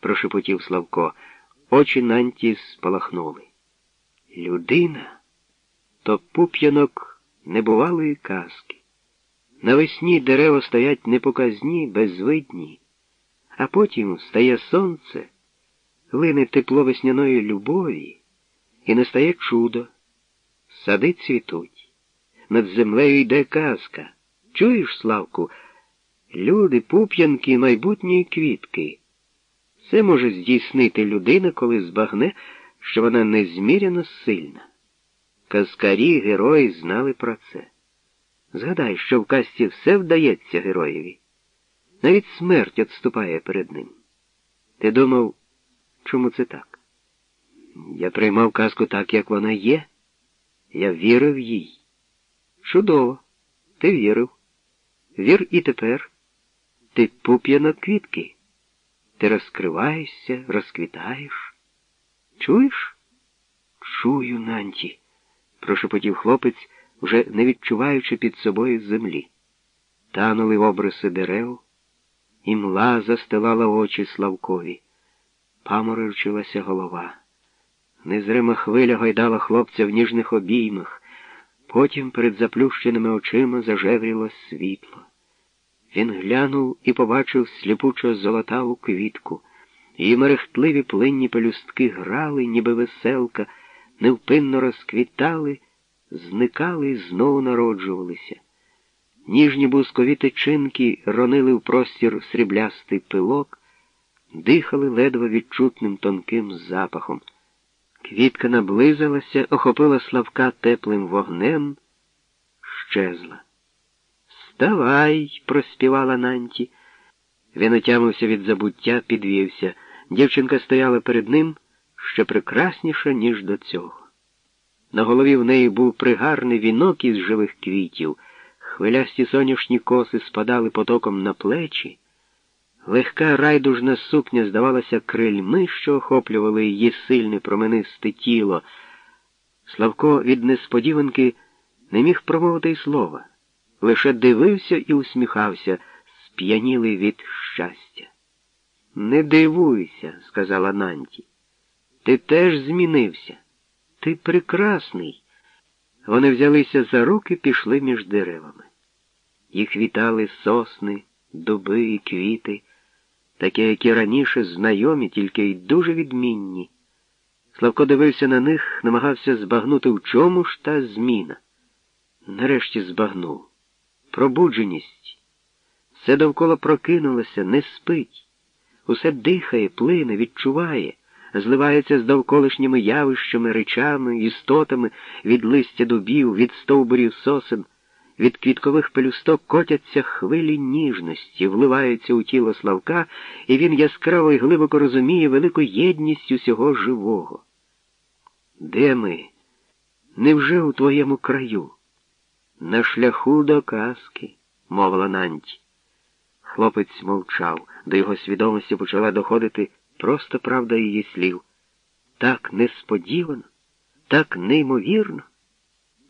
прошепотів Славко. Очі Нанті спалахнули. Людина то пуп'янок небувалої казки. Навесні дерева стоять непоказні, безвидні, а потім стає сонце, лине тепло весняної любові, і настає чудо. Сади цвітуть. Над землею йде казка. Чуєш, Славку? Люди, пуп'янки, майбутньої квітки. Це може здійснити людина, коли збагне, що вона незміряно сильна. Казкарі, герої знали про це. Згадай, що в казці все вдається героєві. Навіть смерть відступає перед ним. Ти думав, чому це так? Я приймав казку так, як вона є. Я вірив їй. Чудово, ти вірив. Вір і тепер. Ти пуп'яно квітки. Ти розкриваєшся, розквітаєш. Чуєш? Чую, Нанті, прошепотів хлопець, вже не відчуваючи під собою землі. Танули обриси дерев, і мла застилала очі Славкові. Паморочилася голова. Незрима хвиля гойдала хлопця в ніжних обіймах. Потім перед заплющеними очима зажевріло світло. Він глянув і побачив сліпучо золотаву квітку. Її мерехтливі плинні пелюстки грали, ніби веселка, невпинно розквітали, зникали і знову народжувалися. Ніжні бускові тичинки ронили в простір сріблястий пилок, дихали ледве відчутним тонким запахом. Квітка наблизилася, охопила Славка теплим вогнем, щезла. Вставай, проспівала Нанті. Він отямився від забуття, підвівся. Дівчинка стояла перед ним ще прекрасніша, ніж до цього. На голові в неї був пригарний вінок із живих квітів, хвилясті соняшні коси спадали потоком на плечі. Легка райдужна сукня здавалася крильми, що охоплювали її сильне променисте тіло. Славко від несподіванки не міг промовити й слова, лише дивився і усміхався, сп'янілий від щастя. Не дивуйся, сказала Нанті. Ти теж змінився. Ти прекрасний. Вони взялися за руки пішли між деревами. Їх вітали сосни, дуби і квіти такі, які раніше знайомі, тільки й дуже відмінні. Славко дивився на них, намагався збагнути, в чому ж та зміна. Нарешті збагнув. Пробудженість. Все довкола прокинулося, не спить. Усе дихає, плине, відчуває, зливається з довколишніми явищами, речами, істотами від листя дубів, від стовбурів сосен. Від квіткових пелюсток котяться хвилі ніжності, вливаються у тіло Славка, і він яскраво і глибоко розуміє велику єдність усього живого. Де ми? Невже у твоєму краю? На шляху до казки, мовила Нанті. Хлопець мовчав, до його свідомості почала доходити просто правда її слів. Так несподівано, так неймовірно.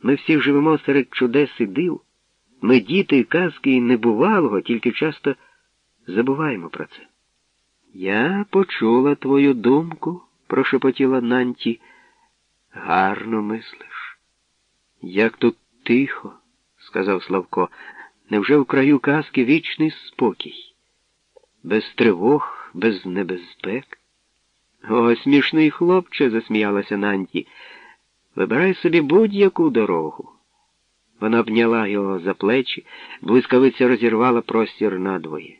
Ми всі живемо серед чудес і див. Ми діти казки і небувалого, тільки часто забуваємо про це. Я почула твою думку, прошепотіла Нанті. Гарно мислиш. Як тут тихо, сказав Славко, невже в краю казки вічний спокій? Без тривог, без небезпек? О, смішний хлопче, засміялася Нанті. Вибирай собі будь-яку дорогу. Вона обняла його за плечі, блискавиця розірвала простір надвоє.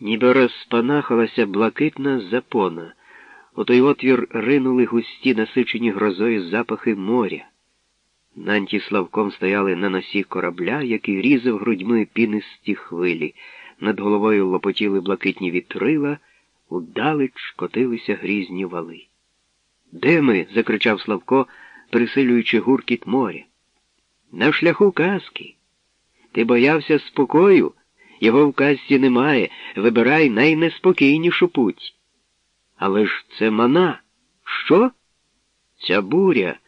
Ніби розпанахалася блакитна запона. У той отвір ринули густі, насичені грозою запахи моря. Нанті Славком стояли на носі корабля, який різав грудьми пінисті хвилі. Над головою лопотіли блакитні вітрила, удалеч котилися грізні вали. Де ми? закричав Славко присилюючи гуркіт моря. На шляху казки. Ти боявся спокою, його в казці немає. Вибирай найнеспокійнішу путь. Але ж це мана. Що? Ця буря,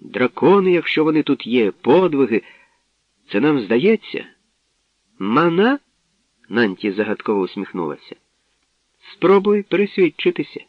дракони, якщо вони тут є, подвиги. Це нам здається? Мана? Нанті загадково усміхнулася. Спробуй пересвідчитися.